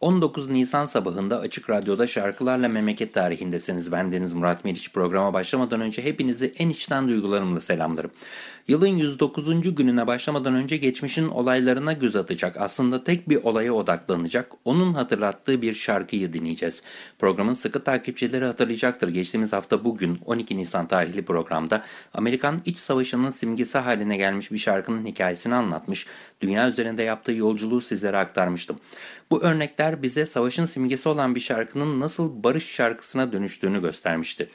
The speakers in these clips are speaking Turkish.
19 Nisan sabahında Açık Radyo'da şarkılarla memleket tarihindesiniz. Ben Deniz Murat Meriç. Programa başlamadan önce hepinizi en içten duygularımla selamlarım. Yılın 109. gününe başlamadan önce geçmişin olaylarına göz atacak, aslında tek bir olaya odaklanacak, onun hatırlattığı bir şarkıyı dinleyeceğiz. Programın sıkı takipçileri hatırlayacaktır. Geçtiğimiz hafta bugün 12 Nisan tarihli programda Amerikan İç Savaşı'nın simgesi haline gelmiş bir şarkının hikayesini anlatmış, dünya üzerinde yaptığı yolculuğu sizlere aktarmıştım. Bu örnekler bize savaşın simgesi olan bir şarkının nasıl barış şarkısına dönüştüğünü göstermişti.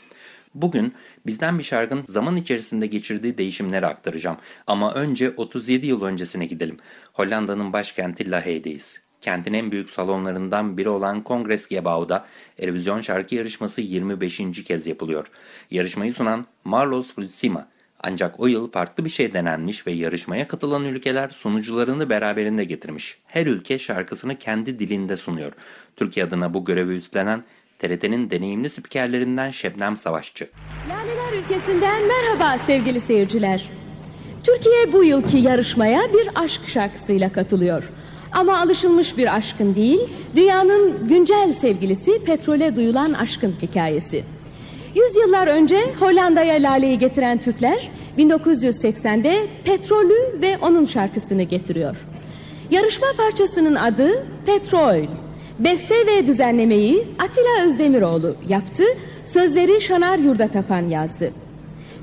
Bugün bizden bir şarkının zaman içerisinde geçirdiği değişimleri aktaracağım. Ama önce 37 yıl öncesine gidelim. Hollanda'nın başkenti Lahey'deyiz. Kentin en büyük salonlarından biri olan Kongres Gebouw'da Erevizyon şarkı yarışması 25. kez yapılıyor. Yarışmayı sunan Marlos Fulsima. Ancak o yıl farklı bir şey denenmiş ve yarışmaya katılan ülkeler sunucularını beraberinde getirmiş. Her ülke şarkısını kendi dilinde sunuyor. Türkiye adına bu görevi üstlenen TRT'nin deneyimli spikerlerinden Şebnem Savaşçı. Laleler ülkesinden merhaba sevgili seyirciler. Türkiye bu yılki yarışmaya bir aşk şarkısıyla katılıyor. Ama alışılmış bir aşkın değil, dünyanın güncel sevgilisi petrole duyulan aşkın hikayesi. Yüzyıllar önce Hollanda'ya laleyi getiren Türkler 1980'de petrolü ve onun şarkısını getiriyor. Yarışma parçasının adı Petrol. Beste ve düzenlemeyi Atilla Özdemiroğlu yaptı, sözleri Şanar Yurdatapan yazdı.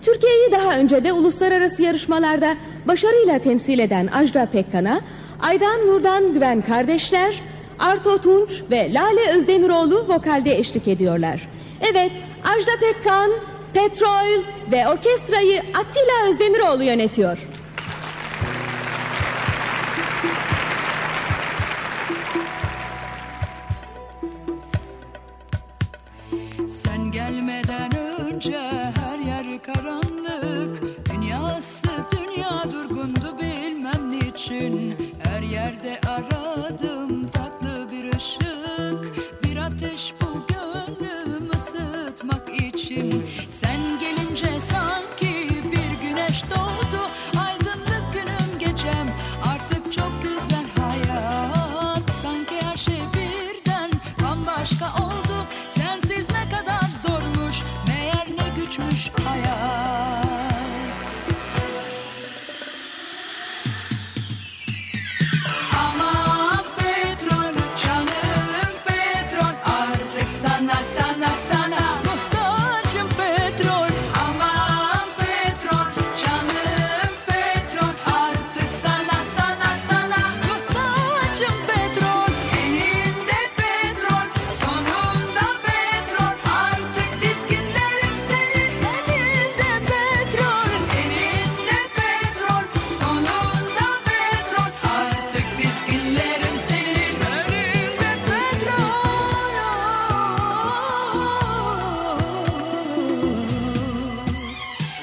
Türkiye'yi daha önce de uluslararası yarışmalarda başarıyla temsil eden Ajda Pekkan'a, Aydan Nurdan Güven kardeşler, Arto Tunç ve Lale Özdemiroğlu vokalde eşlik ediyorlar. Evet, Ajda Pekkan, Petrol ve orkestrayı Atilla Özdemiroğlu yönetiyor.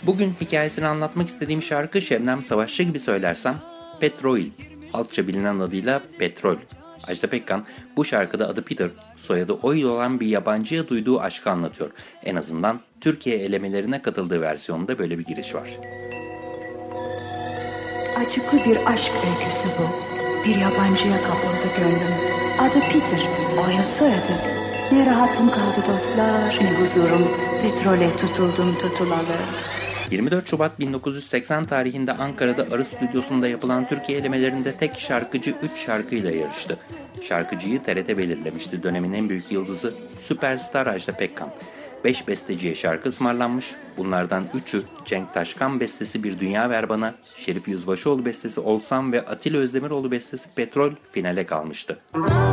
Bugün hikayesini anlatmak istediğim şarkı Şebnem Savaşçı gibi söylersem Petrol. Halkça bilinen adıyla Petrol. Ajda Pekkan bu şarkıda adı Peter, soyadı Oil olan bir yabancıya duyduğu aşkı anlatıyor. En azından Türkiye elemelerine katıldığı versiyonunda böyle bir giriş var. Acıklı bir aşk öyküsü bu. Bir yabancıya kapıldı gönlüm. Adı Peter, Oil soyadı. Ne rahatım kaldı dostlar, ne huzurum. Petrole tutuldum tutulalı. 24 Şubat 1980 tarihinde Ankara'da Arı Stüdyosu'nda yapılan Türkiye elemelerinde tek şarkıcı 3 şarkıyla yarıştı. Şarkıcıyı TRT belirlemişti. Dönemin en büyük yıldızı Süperstar Ajda Pekkan. 5 besteciye şarkı ısmarlanmış. Bunlardan 3'ü Cenk Taşkan bestesi Bir Dünya Ver Bana, Şerif Yüzbaşıoğlu bestesi Olsam ve Atilla Özdemiroğlu bestesi Petrol finale kalmıştı. Gördüm,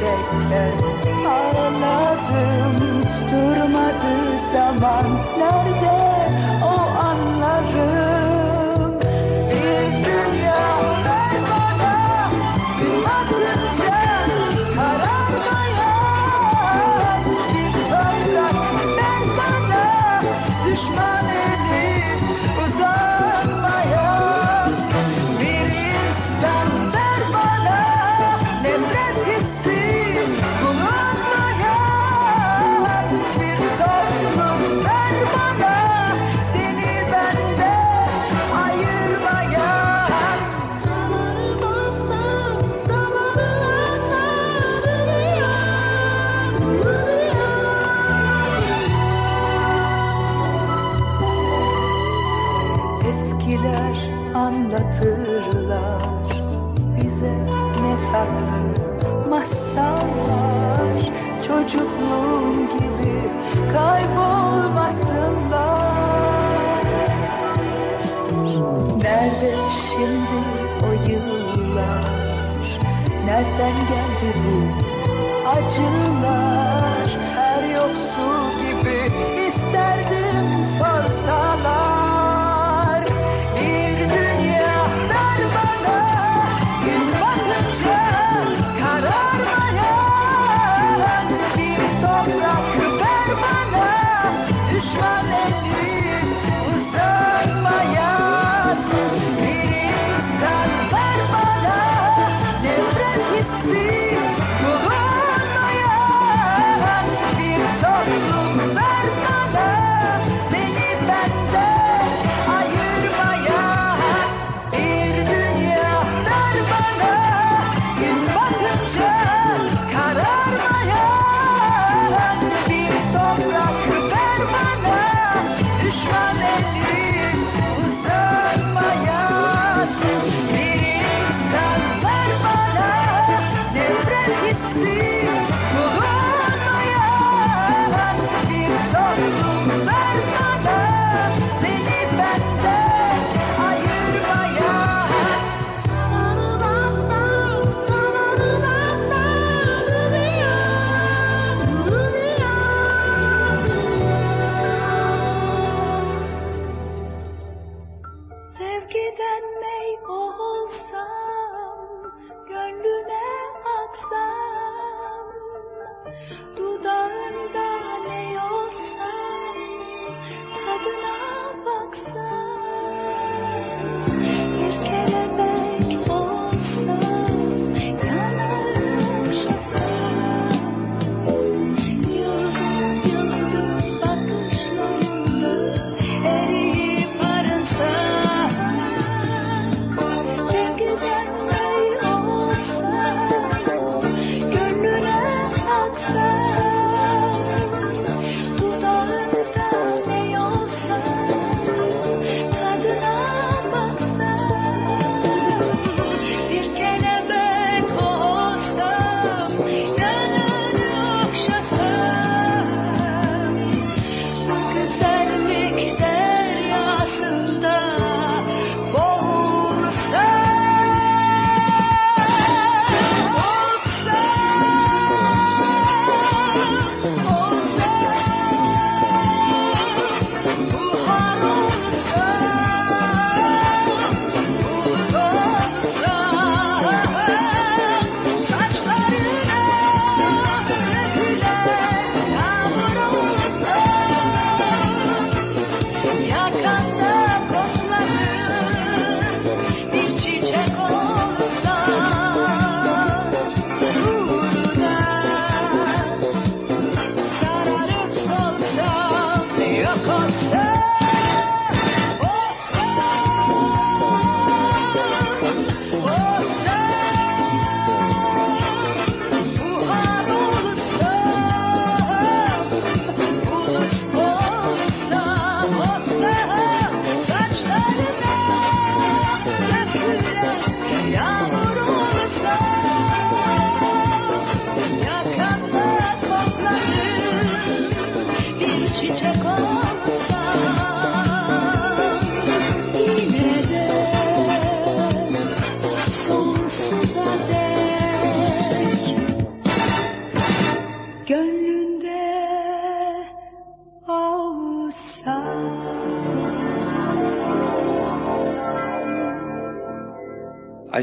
bekler Ağladım durmadı zaman. Nerede anlatırlar. Bize ne tatlı masallar çocukluğum gibi kaybolmasınlar. Nerede şimdi o yıllar? Nereden geldi bu acılar? Her yoksul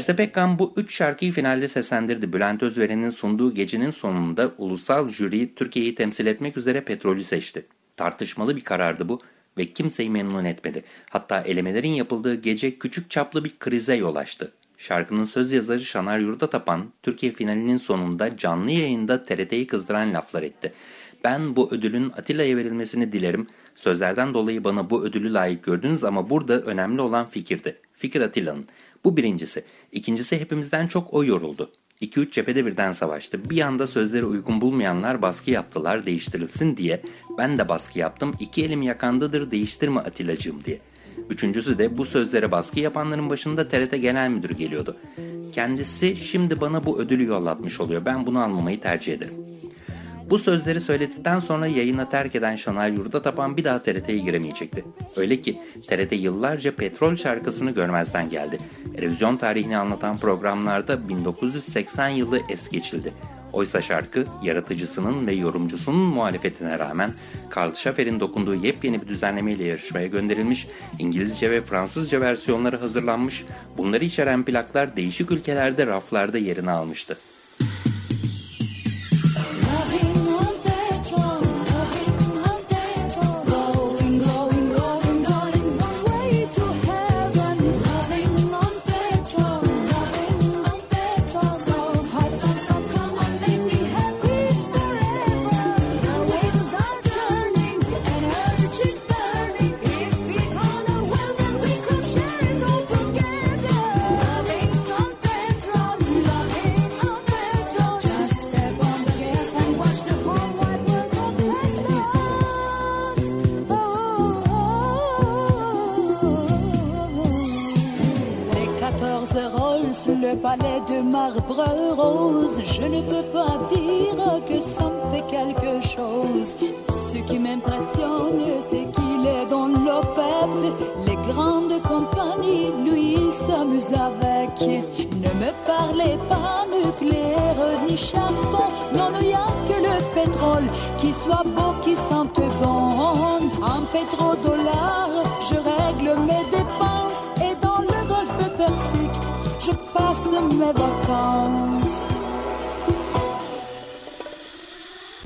Ajda Pekkan bu üç şarkıyı finalde seslendirdi. Bülent Özveren'in sunduğu gecenin sonunda ulusal jüri Türkiye'yi temsil etmek üzere Petrol'ü seçti. Tartışmalı bir karardı bu ve kimseyi memnun etmedi. Hatta elemelerin yapıldığı gece küçük çaplı bir krize yol açtı. Şarkının söz yazarı Şanar Yurdatapan, Türkiye finalinin sonunda canlı yayında TRT'yi kızdıran laflar etti. Ben bu ödülün Atilla'ya verilmesini dilerim. Sözlerden dolayı bana bu ödülü layık gördünüz ama burada önemli olan fikirdi. Fikir Atilla'nın. Bu birincisi. İkincisi hepimizden çok o yoruldu. 2-3 cephede birden savaştı. Bir anda sözleri uygun bulmayanlar baskı yaptılar değiştirilsin diye. Ben de baskı yaptım. İki elim yakandadır değiştirme Atilla'cığım diye. Üçüncüsü de bu sözlere baskı yapanların başında TRT Genel Müdürü geliyordu. Kendisi şimdi bana bu ödülü yollatmış oluyor. Ben bunu almamayı tercih ederim. Bu sözleri söyledikten sonra yayına terk eden Şanay Yurdatapan bir daha TRT'ye giremeyecekti. Öyle ki TRT yıllarca Petrol şarkısını görmezden geldi. Erozyon tarihini anlatan programlarda 1980 yılı es geçildi. Oysa şarkı yaratıcısının ve yorumcusunun muhalefetine rağmen Karl Schaffer'in dokunduğu yepyeni bir düzenlemeyle yarışmaya gönderilmiş, İngilizce ve Fransızca versiyonları hazırlanmış, bunları içeren plaklar değişik ülkelerde raflarda yerini almıştı. Le palais de marbre rose, je ne peux pas dire que ça me fait quelque chose. Ce qui m'impressionne, c'est qu'il est dans le peuple. Les grandes compagnies, lui, il s'amuse avec. Ne me parlez pas nucléaire ni charbon, non, il n'y a que le pétrole qui soit beau, qui sente bon. En pétrodollar, je règle mes dépenses et dans le golfe Persique,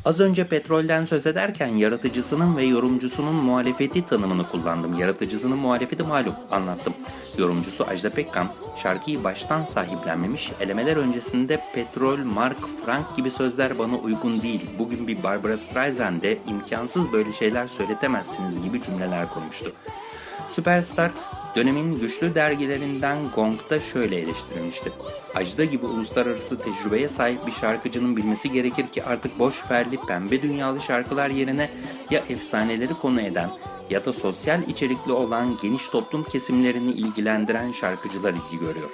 Az önce petrolden söz ederken yaratıcısının ve yorumcusunun muhalefeti tanımını kullandım. Yaratıcısının muhalefeti malum anlattım. Yorumcusu Ajda Pekkan şarkıyı baştan sahiplenmemiş, elemeler öncesinde petrol, mark, frank gibi sözler bana uygun değil. Bugün bir Barbara Streisand'e imkansız böyle şeyler söyletemezsiniz gibi cümleler kurmuştu. Süperstar dönemin güçlü dergilerinden Gong'da şöyle eleştirilmişti. Ajda gibi uluslararası tecrübeye sahip bir şarkıcının bilmesi gerekir ki artık boş perli pembe dünyalı şarkılar yerine ya efsaneleri konu eden ya da sosyal içerikli olan geniş toplum kesimlerini ilgilendiren şarkıcılar ilgi görüyor.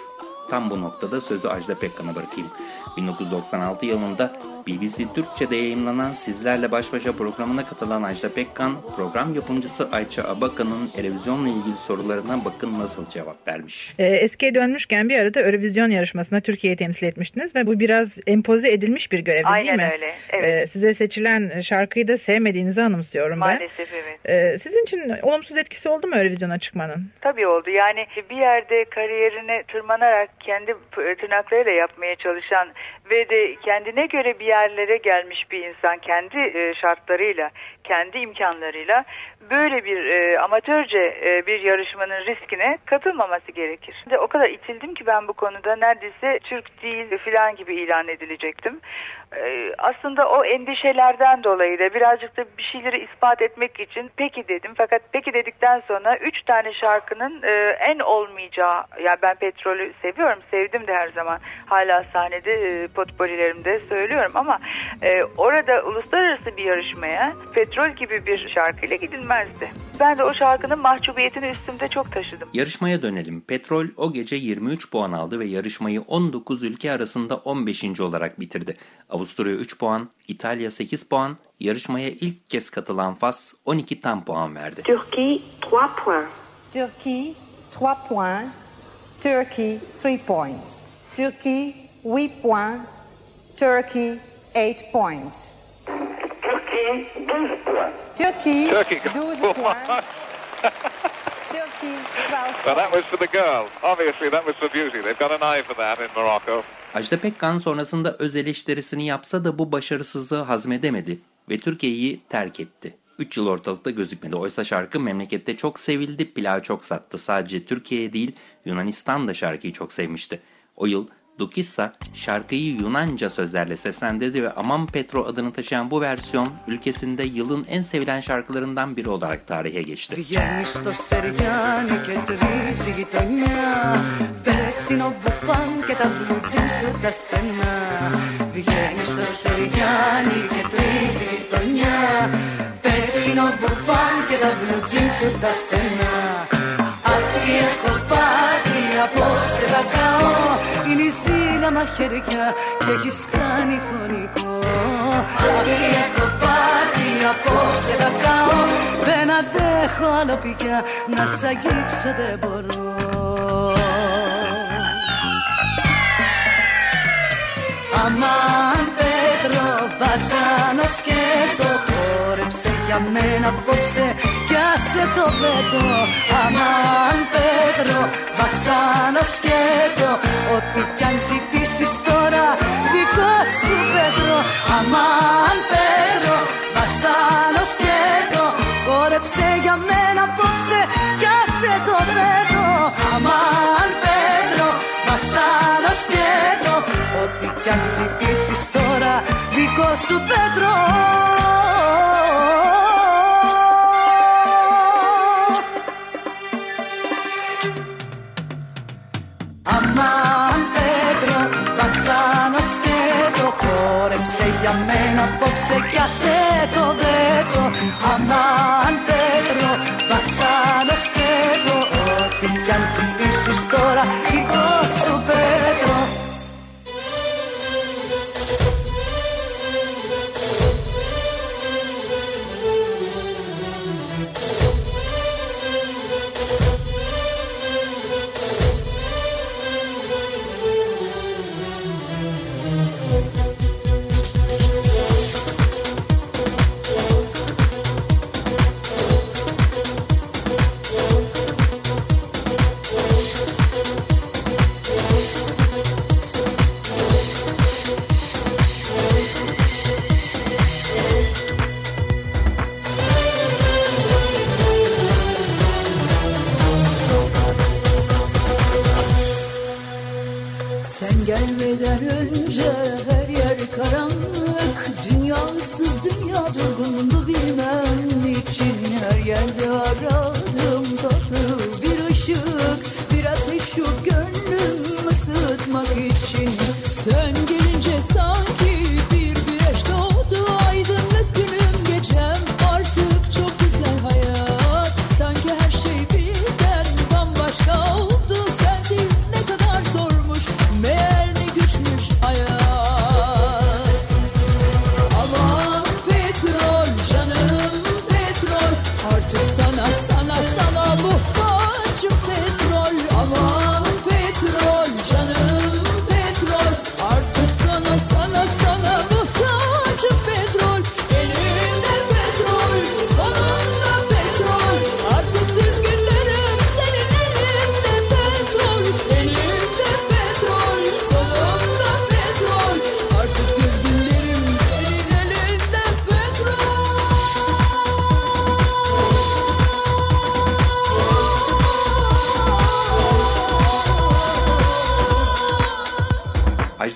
Tam bu noktada sözü Ajda Pekkan'a bırakayım. 1996 yılında BBC Türkçe'de yayınlanan Sizlerle Baş Başa programına katılan Ajda Pekkan, program yapımcısı Ayça Abakan'ın Erevizyonla ilgili sorularına bakın nasıl cevap vermiş. Ee, eskiye dönmüşken bir arada Eurovision yarışmasında Türkiye'yi temsil etmiştiniz ve bu biraz empoze edilmiş bir görev değil Aynen mi? öyle, evet. Ee, size seçilen şarkıyı da sevmediğinizi anımsıyorum Maalesef evet. ben. Ee, sizin için olumsuz etkisi oldu mu Eurovision'a çıkmanın? Tabii oldu. Yani bir yerde kariyerine tırmanarak kendi tırnaklarıyla yapmaya çalışan ve de kendine göre bir yerlere gelmiş bir insan kendi e, şartlarıyla, kendi imkanlarıyla böyle bir e, amatörce e, bir yarışmanın riskine katılmaması gerekir. De o kadar itildim ki ben bu konuda neredeyse Türk değil filan gibi ilan edilecektim. E, aslında o endişelerden dolayı da birazcık da bir şeyleri ispat etmek için peki dedim. Fakat peki dedikten sonra üç tane şarkının e, en olmayacağı, yani ben petrolü seviyorum, sevdim de her zaman. Hala sahnede e, potporilerimde söylüyorum ama e, orada uluslararası bir yarışmaya petrol gibi bir şarkıyla gidilmezdi. Ben de o şarkının mahcubiyetini üstümde çok taşıdım. Yarışmaya dönelim. Petrol o gece 23 puan aldı ve yarışmayı 19 ülke arasında 15. olarak bitirdi. Avusturya 3 puan, İtalya 8 puan, yarışmaya ilk kez katılan Fas 12 tam puan verdi. Turquie, 3 points. Turkey, 3 points. Turkey, 3 points. Turkey, 8 points. Turkey, 8 points. Turquie, 12 points. Turkey, Turkey, 12 points. Turkey 12 Well, that was for the girl. Obviously, that was for beauty. They've got an eye for that in Morocco. Ajda Pekkan sonrasında öz eleştirisini yapsa da bu başarısızlığı hazmedemedi ve Türkiye'yi terk etti. 3 yıl ortalıkta gözükmedi. Oysa şarkı memlekette çok sevildi, plağı çok sattı. Sadece Türkiye değil, Yunanistan da şarkıyı çok sevmişti. O yıl Dukissa şarkıyı Yunanca sözlerle seslendirdi ve Aman Petro adını taşıyan bu versiyon ülkesinde yılın en sevilen şarkılarından biri olarak tarihe geçti. Βγαίνει στο Σεριάνι και τρίζει γειτονιά Πέτσινο μπουφάν και τα μπλουτζίν σου τα στενά Βγαίνει στο Σεριάνι απόψε θα καώ Είναι η ζήλια μαχαιριά και έχεις κάνει φωνικό. Αχ, έχω πάθει απόψε θα καώ Δεν αντέχω άλλο πια να σ' αγγίξω δεν μπορώ. Αμάν Πέτρο βασάνος και το χόρεψε για μένα απόψε κι άσε το βέτο. Αμάν Πέτρο βασάνος και το ό,τι κι αν ζητήσεις τώρα δικό σου Πέτρο Αμάν Πέτρο βασάνος και το χόρεψε για μένα απόψε κι άσε το βέτο. Αμάν Πέτρο βασάνος και το ό,τι κι αν ζητήσεις τώρα δικό σου Πέτρο μένα απόψε κι άσε το βέτο Αμάν Πέτρο βασάνος και το ό,τι κι αν ζητήσεις τώρα δικό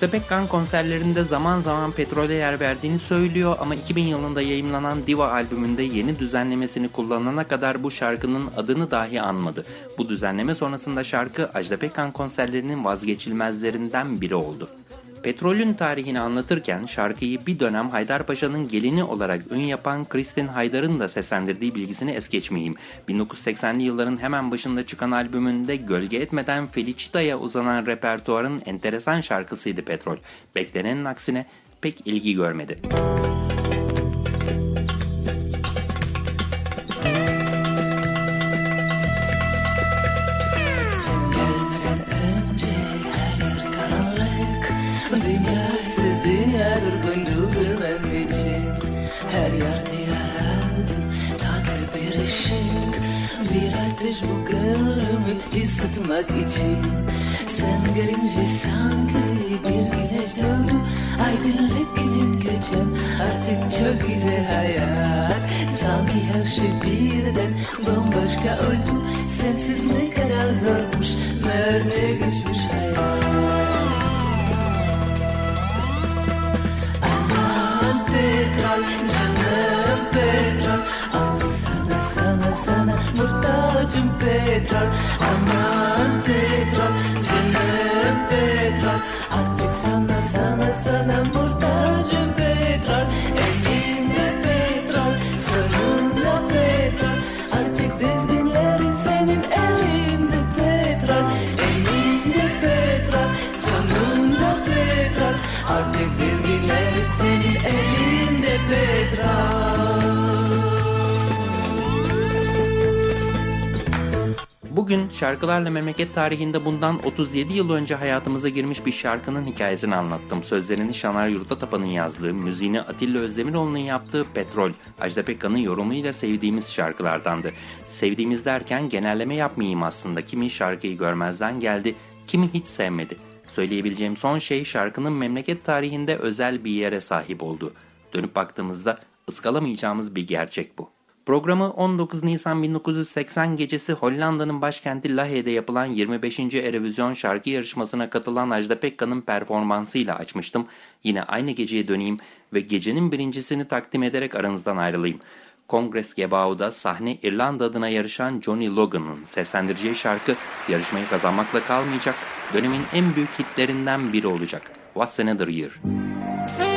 Ajda Pekkan konserlerinde zaman zaman petrole yer verdiğini söylüyor ama 2000 yılında yayımlanan Diva albümünde yeni düzenlemesini kullanana kadar bu şarkının adını dahi anmadı. Bu düzenleme sonrasında şarkı Ajda Pekkan konserlerinin vazgeçilmezlerinden biri oldu. Petrolün tarihini anlatırken şarkıyı bir dönem Haydarpaşa'nın gelini olarak ün yapan Kristin Haydar'ın da seslendirdiği bilgisini es geçmeyeyim. 1980'li yılların hemen başında çıkan albümünde gölge etmeden Felicita'ya uzanan repertuarın enteresan şarkısıydı Petrol. Beklenenin aksine pek ilgi görmedi. Gelmeden ateş bu gönlümü ısıtmak için. Sen gelince sanki bir güneş doğdu Aydınlık günüm geçen artık çok güzel hayat. Sanki her şey birden bambaşka oldu. Sensiz ne kadar zormuş meğer ne geçmiş hayat. Aman petrol canım petrol muhtacım petrol Aman Bugün şarkılarla memleket tarihinde bundan 37 yıl önce hayatımıza girmiş bir şarkının hikayesini anlattım. Sözlerini Şanar Yurtatapan'ın yazdığı, müziğini Atilla Özdemiroğlu'nun yaptığı Petrol, Ajda Pekkan'ın yorumuyla sevdiğimiz şarkılardandı. Sevdiğimiz derken genelleme yapmayayım aslında. Kimi şarkıyı görmezden geldi, kimi hiç sevmedi. Söyleyebileceğim son şey şarkının memleket tarihinde özel bir yere sahip oldu. Dönüp baktığımızda ıskalamayacağımız bir gerçek bu. Programı 19 Nisan 1980 gecesi Hollanda'nın başkenti Lahey'de yapılan 25. Erevizyon şarkı yarışmasına katılan Ajda Pekkan'ın performansıyla açmıştım. Yine aynı geceye döneyim ve gecenin birincisini takdim ederek aranızdan ayrılayım. Kongres Gebau'da sahne İrlanda adına yarışan Johnny Logan'ın seslendireceği şarkı yarışmayı kazanmakla kalmayacak, dönemin en büyük hitlerinden biri olacak. What's Another Year? I've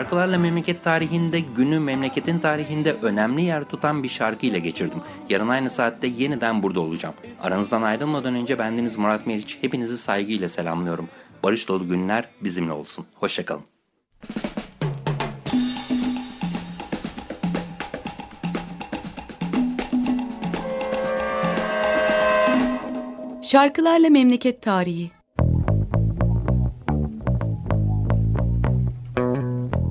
Şarkılarla memleket tarihinde günü memleketin tarihinde önemli yer tutan bir şarkıyla geçirdim. Yarın aynı saatte yeniden burada olacağım. Aranızdan ayrılmadan önce bendeniz Murat Meriç. Hepinizi saygıyla selamlıyorum. Barış dolu günler bizimle olsun. Hoşçakalın. Şarkılarla Memleket Tarihi